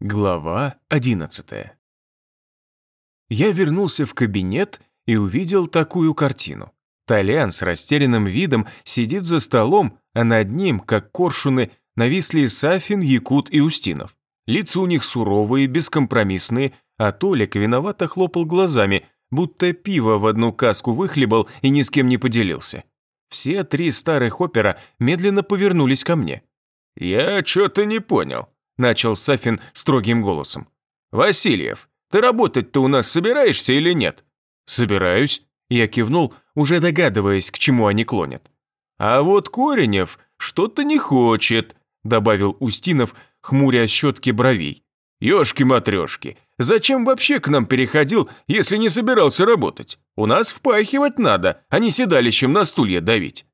Глава 11 Я вернулся в кабинет и увидел такую картину. Толян с растерянным видом сидит за столом, а над ним, как коршуны, нависли Сафин, Якут и Устинов. Лица у них суровые, бескомпромиссные, а Толик виновато хлопал глазами, будто пиво в одну каску выхлебал и ни с кем не поделился. Все три старых опера медленно повернулись ко мне. «Я что-то не понял», начал Сафин строгим голосом. «Васильев, ты работать-то у нас собираешься или нет?» «Собираюсь», – я кивнул, уже догадываясь, к чему они клонят. «А вот Коренев что-то не хочет», – добавил Устинов, хмуря щетки бровей. «Ешки-матрешки, зачем вообще к нам переходил, если не собирался работать? У нас впахивать надо, а не седалищем на стулья давить».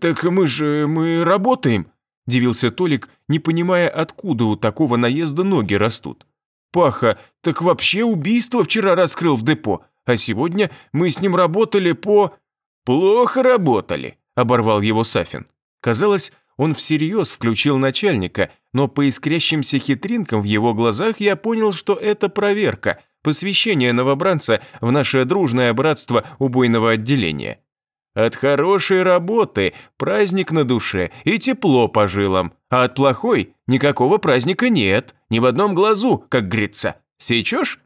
«Так мы же, мы работаем», – дивился Толик, не понимая, откуда у такого наезда ноги растут. «Паха, так вообще убийство вчера раскрыл в депо, а сегодня мы с ним работали по...» «Плохо работали», – оборвал его Сафин. Казалось, он всерьез включил начальника, но по искрящимся хитринкам в его глазах я понял, что это проверка, посвящение новобранца в наше дружное братство убойного отделения. От хорошей работы праздник на душе и тепло по жилам, а от плохой никакого праздника нет, ни в одном глазу, как говорится. Сечешь?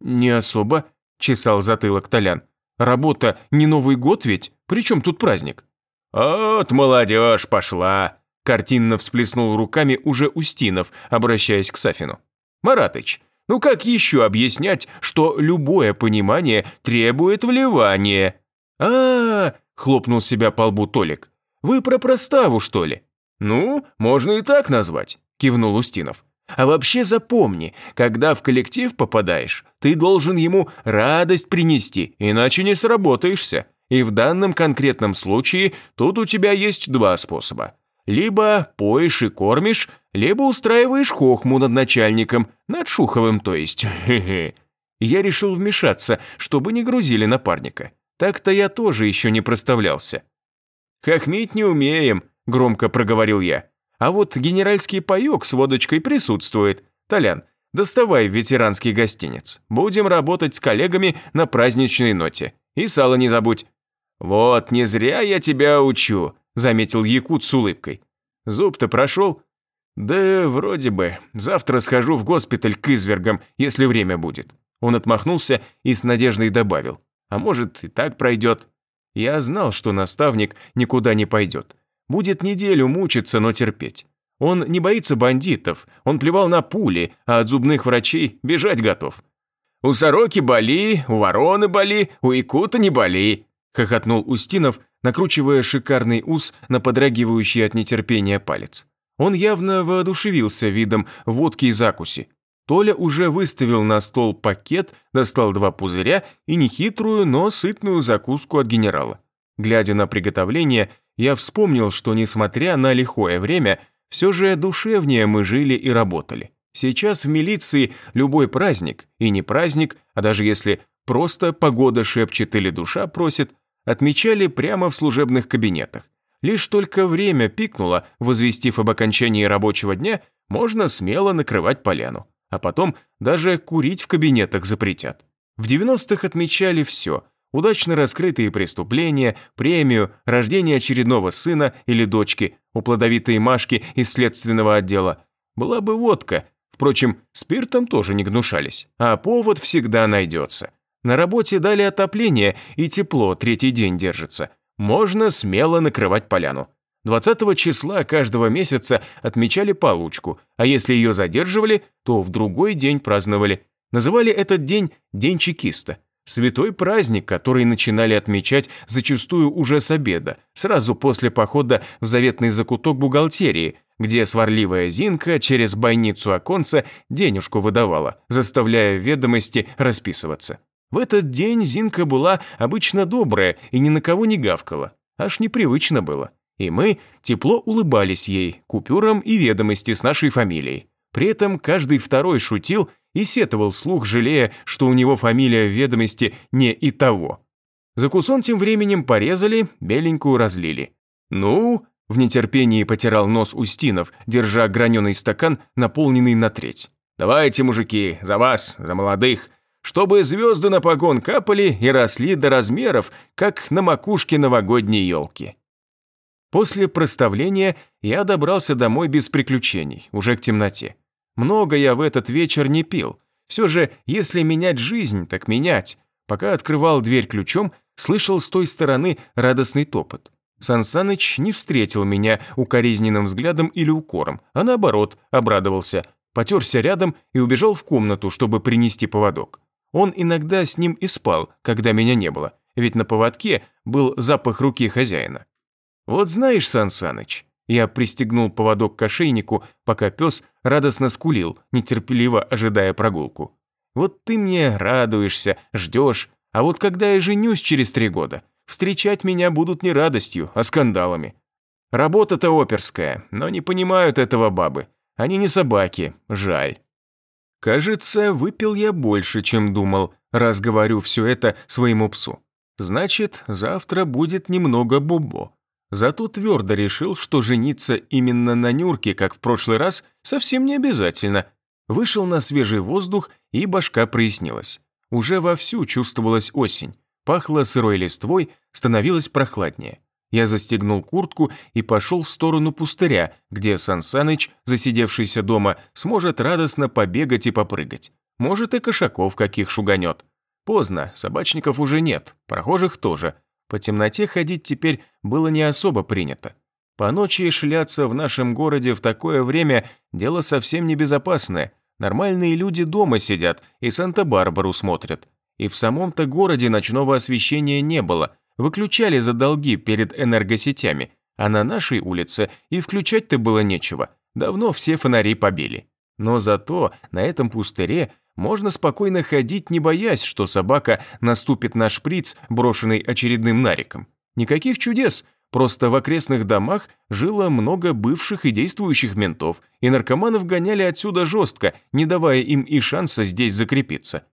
Не особо, чесал затылок Толян. Работа не Новый год ведь, при чем тут праздник? «Вот молодежь пошла!» Картинно всплеснул руками уже Устинов, обращаясь к Сафину. «Маратыч, ну как еще объяснять, что любое понимание требует вливания?» А, -а, -а хлопнул себя по лбу Толик. «Вы про проставу, что ли?» «Ну, можно и так назвать», – кивнул Устинов. «А вообще запомни, когда в коллектив попадаешь, ты должен ему радость принести, иначе не сработаешься. И в данном конкретном случае тут у тебя есть два способа. Либо поешь и кормишь, либо устраиваешь хохму над начальником, над Шуховым, то есть. Я решил вмешаться, чтобы не грузили напарника. Так-то я тоже еще не проставлялся. «Хохмить не умеем», – громко проговорил я. «А вот генеральский паёк с водочкой присутствует. Толян, доставай ветеранский гостиниц. Будем работать с коллегами на праздничной ноте. И сало не забудь». «Вот, не зря я тебя учу», – заметил Якут с улыбкой. «Зуб-то прошел?» «Да вроде бы. Завтра схожу в госпиталь к извергам, если время будет». Он отмахнулся и с надеждой добавил а может и так пройдет. Я знал, что наставник никуда не пойдет. Будет неделю мучиться, но терпеть. Он не боится бандитов, он плевал на пули, а от зубных врачей бежать готов. «У сороки боли, у вороны боли, у икута не боли», хохотнул Устинов, накручивая шикарный ус на подрагивающий от нетерпения палец. Он явно воодушевился видом водки и закуси. Толя уже выставил на стол пакет, достал два пузыря и нехитрую, но сытную закуску от генерала. Глядя на приготовление, я вспомнил, что несмотря на лихое время, все же душевнее мы жили и работали. Сейчас в милиции любой праздник, и не праздник, а даже если просто погода шепчет или душа просит, отмечали прямо в служебных кабинетах. Лишь только время пикнуло, возвестив об окончании рабочего дня, можно смело накрывать поляну а потом даже курить в кабинетах запретят. В 90-х отмечали все – удачно раскрытые преступления, премию, рождение очередного сына или дочки, у плодовитой Машки из следственного отдела. Была бы водка, впрочем, спиртом тоже не гнушались, а повод всегда найдется. На работе дали отопление, и тепло третий день держится. Можно смело накрывать поляну. 20 числа каждого месяца отмечали получку, а если ее задерживали, то в другой день праздновали. Называли этот день День чекиста. Святой праздник, который начинали отмечать зачастую уже с обеда, сразу после похода в заветный закуток бухгалтерии, где сварливая Зинка через бойницу оконца денежку выдавала, заставляя ведомости расписываться. В этот день Зинка была обычно добрая и ни на кого не гавкала. Аж непривычно было. И мы тепло улыбались ей, купюрам и ведомости с нашей фамилией. При этом каждый второй шутил и сетовал вслух, жалея, что у него фамилия в ведомости не и того. Закусон тем временем порезали, беленькую разлили. «Ну?» – в нетерпении потирал нос Устинов, держа граненый стакан, наполненный на треть. Давайте, мужики, за вас, за молодых, чтобы звезды на погон капали и росли до размеров, как на макушке новогодней елки. После проставления я добрался домой без приключений, уже к темноте. Много я в этот вечер не пил. Все же, если менять жизнь, так менять. Пока открывал дверь ключом, слышал с той стороны радостный топот. Сансаныч не встретил меня укоризненным взглядом или укором, а наоборот, обрадовался, потерся рядом и убежал в комнату, чтобы принести поводок. Он иногда с ним и спал, когда меня не было, ведь на поводке был запах руки хозяина. «Вот знаешь, Сансаныч, я пристегнул поводок к ошейнику, пока пес радостно скулил, нетерпеливо ожидая прогулку. «Вот ты мне радуешься, ждешь, а вот когда я женюсь через три года, встречать меня будут не радостью, а скандалами. Работа-то оперская, но не понимают этого бабы. Они не собаки, жаль». Кажется, выпил я больше, чем думал, раз говорю все это своему псу. Значит, завтра будет немного бубо. Зато твердо решил, что жениться именно на Нюрке, как в прошлый раз, совсем не обязательно. Вышел на свежий воздух, и башка прояснилась. Уже вовсю чувствовалась осень. Пахло сырой листвой, становилось прохладнее. Я застегнул куртку и пошел в сторону пустыря, где Сансаныч, засидевшийся дома, сможет радостно побегать и попрыгать. Может, и кошаков каких шуганет. Поздно, собачников уже нет, прохожих тоже. По темноте ходить теперь было не особо принято. По ночи шляться в нашем городе в такое время – дело совсем небезопасное. Нормальные люди дома сидят и Санта-Барбару смотрят. И в самом-то городе ночного освещения не было – выключали за долги перед энергосетями, а на нашей улице и включать-то было нечего, давно все фонари побили. Но зато на этом пустыре можно спокойно ходить, не боясь, что собака наступит на шприц, брошенный очередным нариком. Никаких чудес, просто в окрестных домах жило много бывших и действующих ментов, и наркоманов гоняли отсюда жестко, не давая им и шанса здесь закрепиться.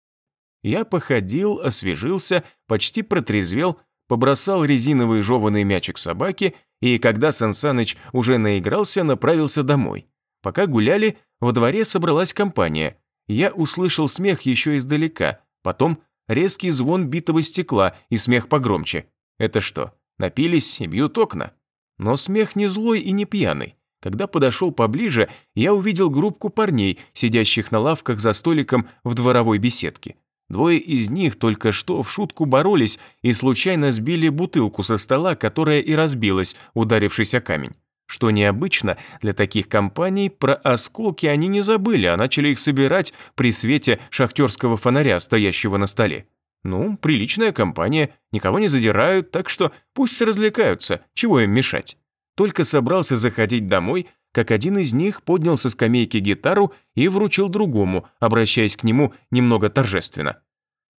Я походил, освежился, почти протрезвел, побросал резиновый жеванный мячик собаке и, когда Сансаныч уже наигрался, направился домой. Пока гуляли, во дворе собралась компания. Я услышал смех еще издалека, потом резкий звон битого стекла и смех погромче. Это что, напились и бьют окна? Но смех не злой и не пьяный. Когда подошел поближе, я увидел группку парней, сидящих на лавках за столиком в дворовой беседке. Двое из них только что в шутку боролись и случайно сбили бутылку со стола, которая и разбилась, ударившись о камень. Что необычно, для таких компаний про осколки они не забыли, а начали их собирать при свете шахтерского фонаря, стоящего на столе. Ну, приличная компания, никого не задирают, так что пусть развлекаются, чего им мешать. Только собрался заходить домой, как один из них поднял со скамейки гитару и вручил другому, обращаясь к нему немного торжественно.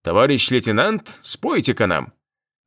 «Товарищ лейтенант, спойте-ка нам».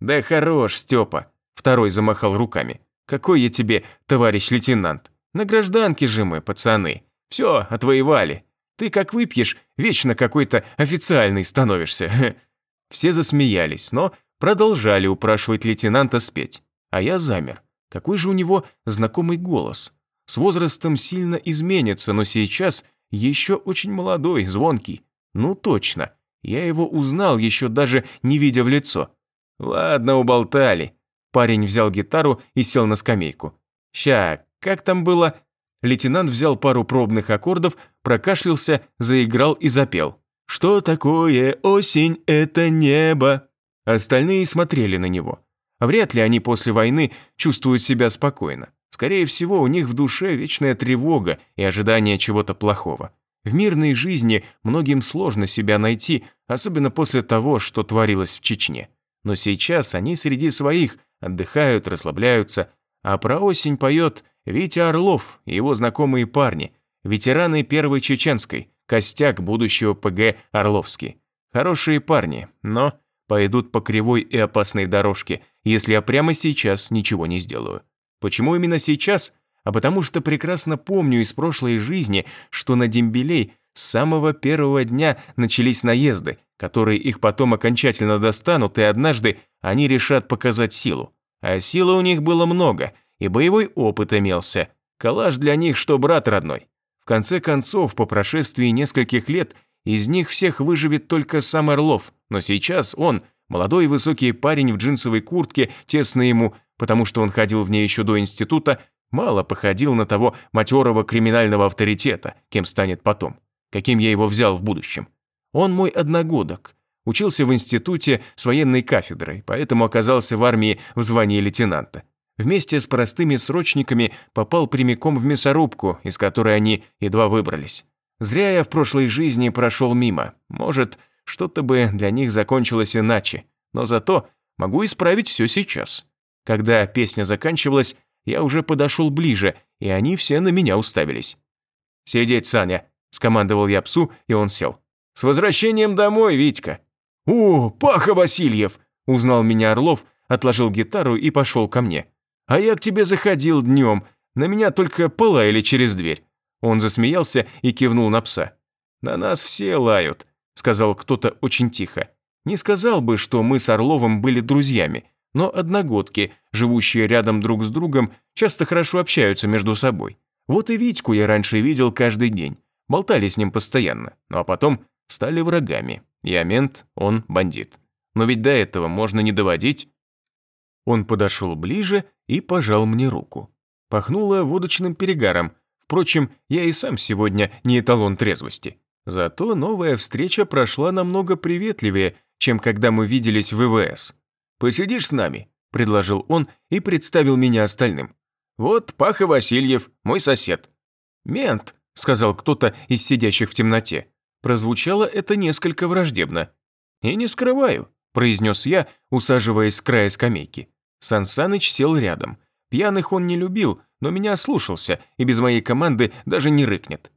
«Да хорош, Степа», — второй замахал руками. «Какой я тебе, товарищ лейтенант? На гражданке же мы, пацаны. Все, отвоевали. Ты как выпьешь, вечно какой-то официальный становишься». Все засмеялись, но продолжали упрашивать лейтенанта спеть. А я замер. Какой же у него знакомый голос. С возрастом сильно изменится, но сейчас еще очень молодой, звонкий. Ну точно, я его узнал, еще даже не видя в лицо. Ладно, уболтали. Парень взял гитару и сел на скамейку. Ща, как там было? Лейтенант взял пару пробных аккордов, прокашлялся, заиграл и запел. «Что такое осень, это небо?» Остальные смотрели на него. Вряд ли они после войны чувствуют себя спокойно. Скорее всего, у них в душе вечная тревога и ожидание чего-то плохого. В мирной жизни многим сложно себя найти, особенно после того, что творилось в Чечне. Но сейчас они среди своих, отдыхают, расслабляются, а про осень поет Витя Орлов и его знакомые парни, ветераны Первой Чеченской, костяк будущего ПГ Орловский. Хорошие парни, но пойдут по кривой и опасной дорожке, если я прямо сейчас ничего не сделаю. Почему именно сейчас? А потому что прекрасно помню из прошлой жизни, что на дембелей с самого первого дня начались наезды, которые их потом окончательно достанут, и однажды они решат показать силу. А силы у них было много, и боевой опыт имелся. Калаш для них, что брат родной. В конце концов, по прошествии нескольких лет, из них всех выживет только сам Орлов, но сейчас он, молодой и высокий парень в джинсовой куртке, тесно ему, потому что он ходил в ней еще до института, мало походил на того матерого криминального авторитета, кем станет потом, каким я его взял в будущем. Он мой одногодок, учился в институте с военной кафедрой, поэтому оказался в армии в звании лейтенанта. Вместе с простыми срочниками попал прямиком в мясорубку, из которой они едва выбрались. Зря я в прошлой жизни прошел мимо. Может, что-то бы для них закончилось иначе. Но зато могу исправить все сейчас. Когда песня заканчивалась, я уже подошел ближе, и они все на меня уставились. «Сидеть, Саня», – скомандовал я псу, и он сел. «С возвращением домой, Витька!» «О, Паха Васильев!» – узнал меня Орлов, отложил гитару и пошел ко мне. А я к тебе заходил днем, на меня только полаяли через дверь». Он засмеялся и кивнул на пса. «На нас все лают», – сказал кто-то очень тихо. Не сказал бы, что мы с Орловым были друзьями, но одногодки, живущие рядом друг с другом, часто хорошо общаются между собой. Вот и Витьку я раньше видел каждый день. Болтали с ним постоянно, ну а потом стали врагами. Я мент, он бандит. Но ведь до этого можно не доводить. Он подошел ближе и пожал мне руку. Пахнуло водочным перегаром. Впрочем, я и сам сегодня не эталон трезвости. Зато новая встреча прошла намного приветливее, чем когда мы виделись в ВВС. «Посидишь с нами?» – предложил он и представил меня остальным. «Вот Паха Васильев, мой сосед». «Мент», – сказал кто-то из сидящих в темноте. Прозвучало это несколько враждебно. «И не скрываю», – произнес я, усаживаясь с края скамейки. Сансаныч сел рядом. Пьяных он не любил, но меня слушался и без моей команды даже не рыкнет.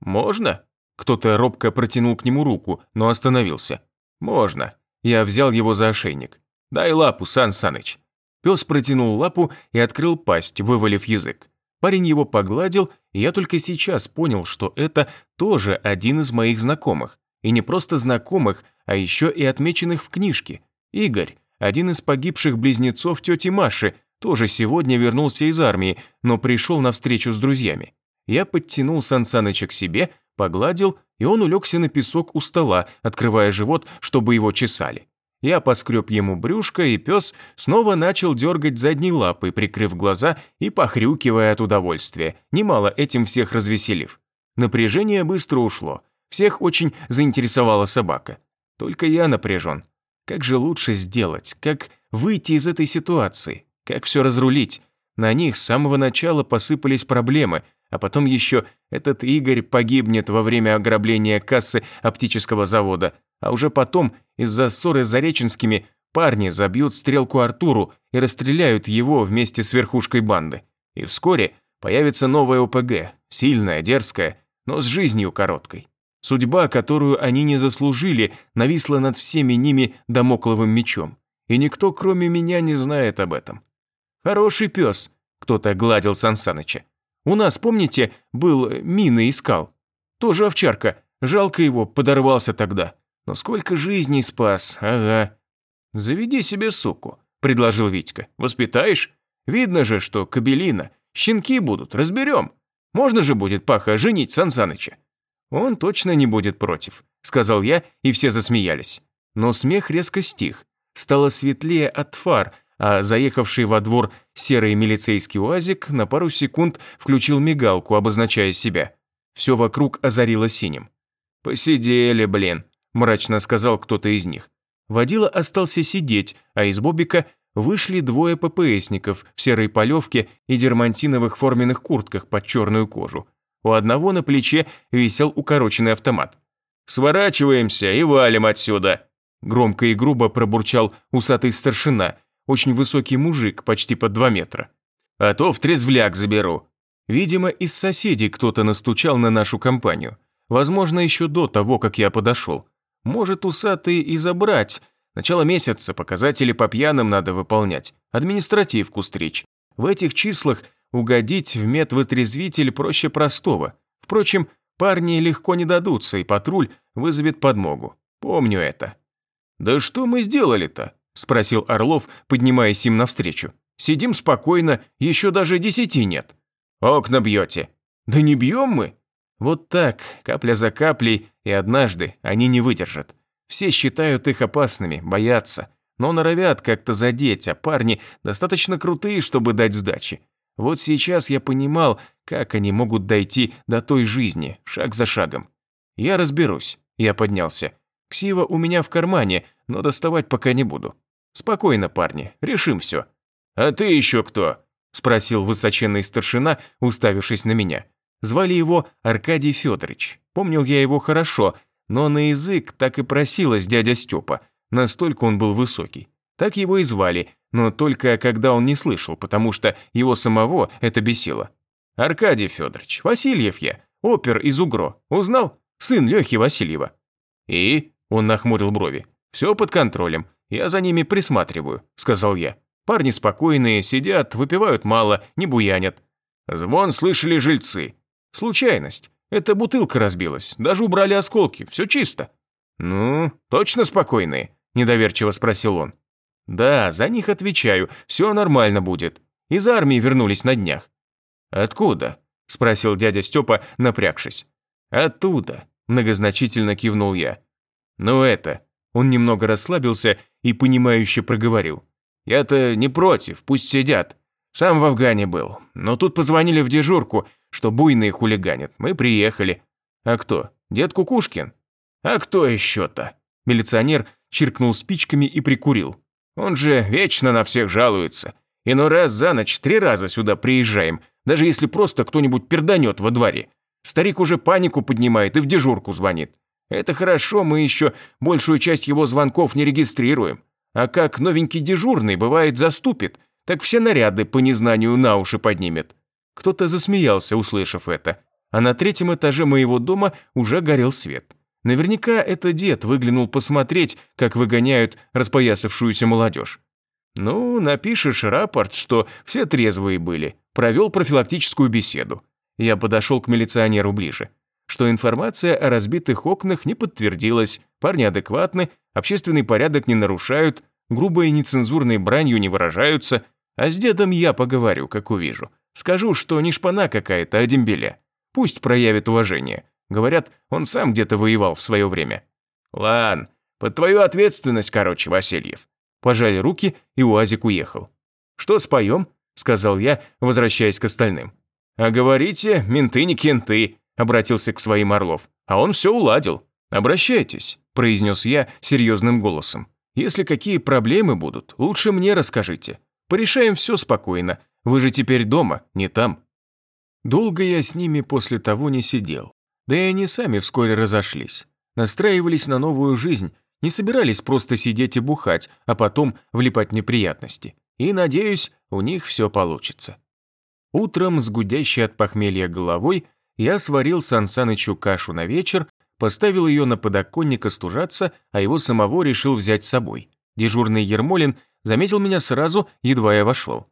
«Можно?» Кто-то робко протянул к нему руку, но остановился. «Можно». Я взял его за ошейник. «Дай лапу, Сан Саныч». Пес протянул лапу и открыл пасть, вывалив язык. Парень его погладил, я только сейчас понял, что это тоже один из моих знакомых. И не просто знакомых, а еще и отмеченных в книжке. Игорь, один из погибших близнецов тети Маши тоже сегодня вернулся из армии, но пришел на встречу с друзьями. Я подтянул Сансаныча к себе, погладил, и он улегся на песок у стола, открывая живот, чтобы его чесали. Я поскреб ему брюшко, и пес снова начал дергать задней лапой, прикрыв глаза и похрюкивая от удовольствия, немало этим всех развеселив. Напряжение быстро ушло. Всех очень заинтересовала собака. Только я напряжен. Как же лучше сделать? Как выйти из этой ситуации? Как все разрулить? На них с самого начала посыпались проблемы, а потом еще этот Игорь погибнет во время ограбления кассы оптического завода, а уже потом из-за ссоры с Зареченскими парни забьют стрелку Артуру и расстреляют его вместе с верхушкой банды. И вскоре появится новая ОПГ, сильная, дерзкая, но с жизнью короткой. Судьба, которую они не заслужили, нависла над всеми ними домокловым мечом. И никто, кроме меня, не знает об этом. «Хороший пес», – кто-то гладил Сансаныча. «У нас, помните, был мины искал? Тоже овчарка. Жалко его, подорвался тогда. Но сколько жизней спас, ага». «Заведи себе суку», – предложил Витька. «Воспитаешь? Видно же, что кабелина. Щенки будут, разберем. Можно же будет, Паха, женить Сансаныча. «Он точно не будет против», – сказал я, и все засмеялись. Но смех резко стих. Стало светлее от фар, а заехавший во двор серый милицейский уазик на пару секунд включил мигалку, обозначая себя. Все вокруг озарило синим. «Посидели, блин», – мрачно сказал кто-то из них. Водила остался сидеть, а из Бобика вышли двое ППСников в серой полевке и дермантиновых форменных куртках под черную кожу. У одного на плече висел укороченный автомат. «Сворачиваемся и валим отсюда!» Громко и грубо пробурчал усатый старшина, очень высокий мужик, почти под два метра. «А то в трезвляк заберу!» Видимо, из соседей кто-то настучал на нашу компанию. Возможно, еще до того, как я подошел. Может, усатый и забрать. Начало месяца, показатели по пьяным надо выполнять. Административку стричь. В этих числах Угодить в медвотрезвитель проще простого. Впрочем, парни легко не дадутся, и патруль вызовет подмогу. Помню это. «Да что мы сделали-то?» – спросил Орлов, поднимаясь им навстречу. «Сидим спокойно, еще даже десяти нет». «Окна бьете». «Да не бьем мы». Вот так, капля за каплей, и однажды они не выдержат. Все считают их опасными, боятся, но норовят как-то задеть, а парни достаточно крутые, чтобы дать сдачи. Вот сейчас я понимал, как они могут дойти до той жизни, шаг за шагом. Я разберусь. Я поднялся. Ксива у меня в кармане, но доставать пока не буду. Спокойно, парни, решим все. А ты еще кто? Спросил высоченный старшина, уставившись на меня. Звали его Аркадий Федорович. Помнил я его хорошо, но на язык так и просилась дядя Степа. Настолько он был высокий. Так его и звали, но только когда он не слышал, потому что его самого это бесило. «Аркадий Федорович, Васильев я, опер из УГРО. Узнал? Сын Лехи Васильева». «И?» – он нахмурил брови. «Все под контролем. Я за ними присматриваю», – сказал я. «Парни спокойные, сидят, выпивают мало, не буянят». «Звон слышали жильцы». «Случайность. Эта бутылка разбилась, даже убрали осколки, все чисто». «Ну, точно спокойные?» – недоверчиво спросил он. «Да, за них отвечаю, все нормально будет. Из армии вернулись на днях». «Откуда?» – спросил дядя Степа, напрягшись. «Оттуда», – многозначительно кивнул я. «Ну это...» Он немного расслабился и понимающе проговорил. «Я-то не против, пусть сидят. Сам в Афгане был, но тут позвонили в дежурку, что буйные хулиганят. Мы приехали. А кто? Дед Кукушкин? А кто еще-то?» Милиционер чиркнул спичками и прикурил. Он же вечно на всех жалуется. И ну раз за ночь три раза сюда приезжаем, даже если просто кто-нибудь перданет во дворе. Старик уже панику поднимает и в дежурку звонит. Это хорошо, мы еще большую часть его звонков не регистрируем. А как новенький дежурный, бывает, заступит, так все наряды по незнанию на уши поднимет. Кто-то засмеялся, услышав это. А на третьем этаже моего дома уже горел свет. Наверняка это дед выглянул посмотреть, как выгоняют распоясавшуюся молодежь. Ну, напишешь рапорт, что все трезвые были. Провел профилактическую беседу. Я подошел к милиционеру ближе. Что информация о разбитых окнах не подтвердилась, парни адекватны, общественный порядок не нарушают, грубой и нецензурной бранью не выражаются, а с дедом я поговорю, как увижу. Скажу, что не шпана какая-то, а дембеля. Пусть проявит уважение. Говорят, он сам где-то воевал в свое время. Ладно, под твою ответственность, короче, Васильев. Пожали руки, и УАЗик уехал. Что споем? Сказал я, возвращаясь к остальным. А говорите, менты не кенты, обратился к своим Орлов. А он все уладил. Обращайтесь, произнес я серьезным голосом. Если какие проблемы будут, лучше мне расскажите. Порешаем все спокойно. Вы же теперь дома, не там. Долго я с ними после того не сидел. Да и они сами вскоре разошлись. Настраивались на новую жизнь, не собирались просто сидеть и бухать, а потом влипать в неприятности. И, надеюсь, у них все получится. Утром, с гудящей от похмелья головой, я сварил Сансанычу кашу на вечер, поставил ее на подоконник остужаться, а его самого решил взять с собой. Дежурный Ермолин заметил меня сразу, едва я вошел.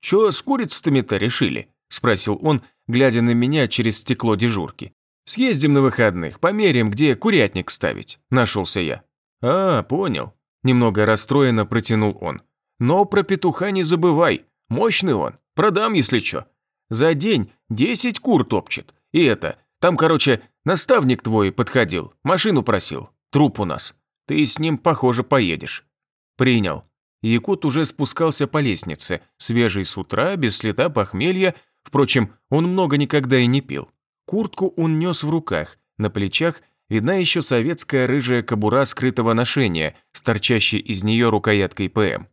«Чё с курицами-то решили?» – спросил он, глядя на меня через стекло дежурки. Съездим на выходных, померим, где курятник ставить», – нашелся я. «А, понял», – немного расстроенно протянул он. «Но про петуха не забывай, мощный он, продам, если чё. За день десять кур топчет. И это, там, короче, наставник твой подходил, машину просил, труп у нас. Ты с ним, похоже, поедешь». «Принял». Якут уже спускался по лестнице, свежий с утра, без следа похмелья, впрочем, он много никогда и не пил. Куртку он нес в руках, на плечах видна еще советская рыжая кобура скрытого ношения, с торчащей из нее рукояткой ПМ.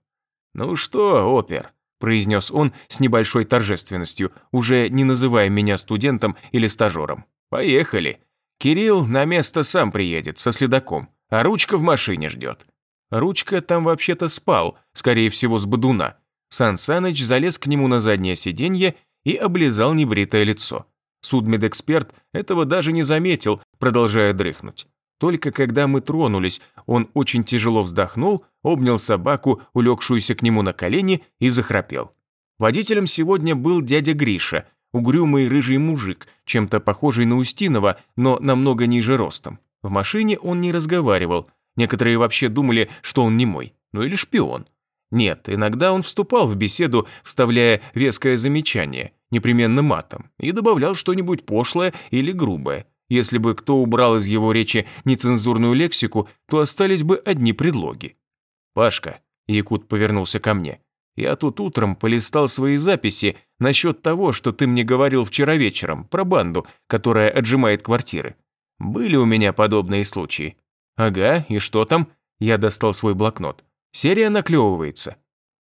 «Ну что, опер», – произнес он с небольшой торжественностью, уже не называя меня студентом или стажером. «Поехали. Кирилл на место сам приедет, со следаком, а ручка в машине ждет». Ручка там вообще-то спал, скорее всего, с бодуна. Сан Саныч залез к нему на заднее сиденье и облизал небритое лицо. Судмедэксперт этого даже не заметил, продолжая дрыхнуть. Только когда мы тронулись, он очень тяжело вздохнул, обнял собаку, улегшуюся к нему на колени, и захрапел. Водителем сегодня был дядя Гриша, угрюмый рыжий мужик, чем-то похожий на Устинова, но намного ниже ростом. В машине он не разговаривал, некоторые вообще думали, что он не мой, ну или шпион. Нет, иногда он вступал в беседу, вставляя веское замечание, непременно матом, и добавлял что-нибудь пошлое или грубое. Если бы кто убрал из его речи нецензурную лексику, то остались бы одни предлоги. «Пашка», – Якут повернулся ко мне, – «я тут утром полистал свои записи насчет того, что ты мне говорил вчера вечером, про банду, которая отжимает квартиры. Были у меня подобные случаи». «Ага, и что там?» – я достал свой блокнот. «Серия наклевывается».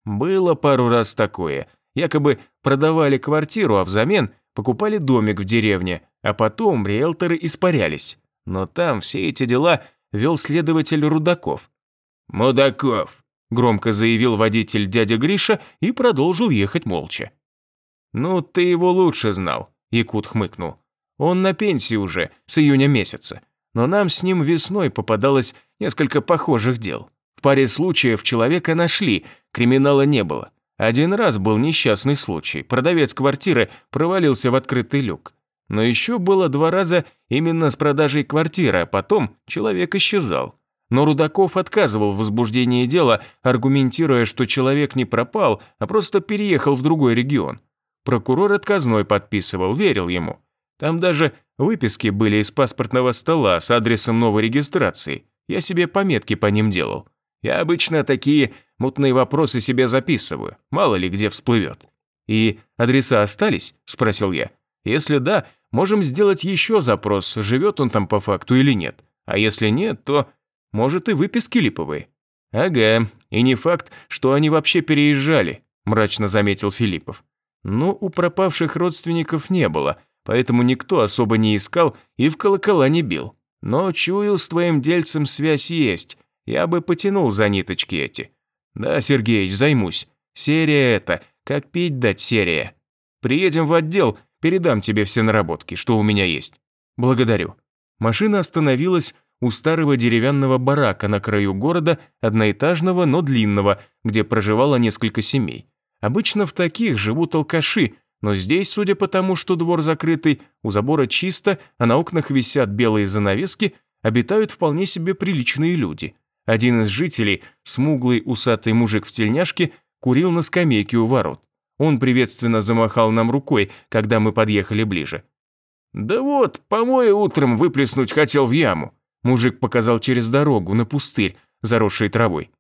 «Было пару раз такое. Якобы продавали квартиру, а взамен покупали домик в деревне, а потом риэлторы испарялись. Но там все эти дела вел следователь Рудаков. «Мудаков», – громко заявил водитель дядя Гриша и продолжил ехать молча. «Ну, ты его лучше знал», – Якут хмыкнул. «Он на пенсии уже, с июня месяца. Но нам с ним весной попадалось несколько похожих дел. В паре случаев человека нашли, криминала не было. Один раз был несчастный случай, продавец квартиры провалился в открытый люк. Но еще было два раза именно с продажей квартиры, а потом человек исчезал. Но Рудаков отказывал в возбуждении дела, аргументируя, что человек не пропал, а просто переехал в другой регион. Прокурор отказной подписывал, верил ему. Там даже выписки были из паспортного стола с адресом новой регистрации. Я себе пометки по ним делал. Я обычно такие мутные вопросы себе записываю, мало ли где всплывет. «И адреса остались?» – спросил я. «Если да, можем сделать еще запрос, живет он там по факту или нет. А если нет, то может, и выписки липовые». «Ага, и не факт, что они вообще переезжали», – мрачно заметил Филиппов. «Ну, у пропавших родственников не было, поэтому никто особо не искал и в колокола не бил. Но чую, с твоим дельцем связь есть, я бы потянул за ниточки эти. Да, Сергеич, займусь. Серия это, как пить дать серия. Приедем в отдел, передам тебе все наработки, что у меня есть. Благодарю. Машина остановилась у старого деревянного барака на краю города, одноэтажного, но длинного, где проживало несколько семей. Обычно в таких живут алкаши, но здесь, судя по тому, что двор закрытый, у забора чисто, а на окнах висят белые занавески, обитают вполне себе приличные люди. Один из жителей, смуглый усатый мужик в тельняшке, курил на скамейке у ворот. Он приветственно замахал нам рукой, когда мы подъехали ближе. «Да вот, помои утром выплеснуть хотел в яму», Мужик показал через дорогу, на пустырь, заросший травой.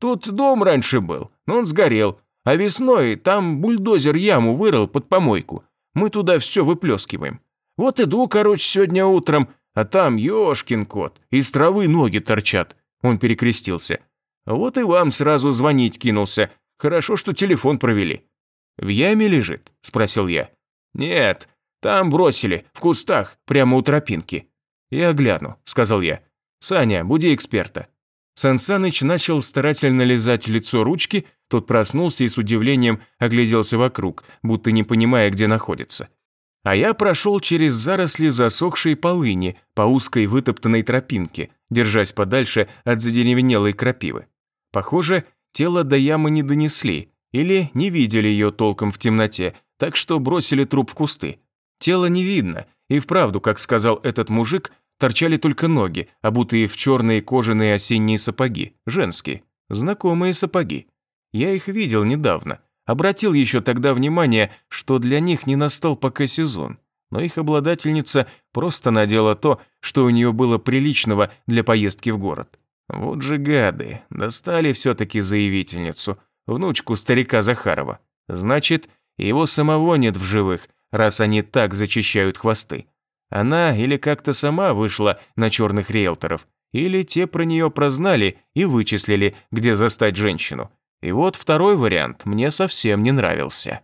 «Тут дом раньше был, но он сгорел, а весной там бульдозер яму вырыл под помойку. Мы туда все выплескиваем. Вот иду, короче, сегодня утром, а там, ёшкин кот, из травы ноги торчат». Он перекрестился. «Вот и вам сразу звонить кинулся. Хорошо, что телефон провели». «В яме лежит?» – спросил я. «Нет, там бросили, в кустах, прямо у тропинки». «Я гляну», – сказал я. «Саня, буди эксперта». Сансаныч начал старательно лизать лицо ручки, тот проснулся и с удивлением огляделся вокруг, будто не понимая, где находится. А я прошел через заросли засохшей полыни по узкой вытоптанной тропинке, держась подальше от задеревенелой крапивы. Похоже, тело до ямы не донесли, или не видели ее толком в темноте, так что бросили труп в кусты. Тело не видно, и вправду, как сказал этот мужик, торчали только ноги, обутые в черные кожаные осенние сапоги, женские, знакомые сапоги. Я их видел недавно, обратил еще тогда внимание, что для них не настал пока сезон, но их обладательница просто надела то, что у нее было приличного для поездки в город. Вот же гады, достали все-таки заявительницу, внучку старика Захарова. Значит, его самого нет в живых, раз они так зачищают хвосты. Она или как-то сама вышла на черных риэлторов, или те про нее прознали и вычислили, где застать женщину. И вот второй вариант мне совсем не нравился.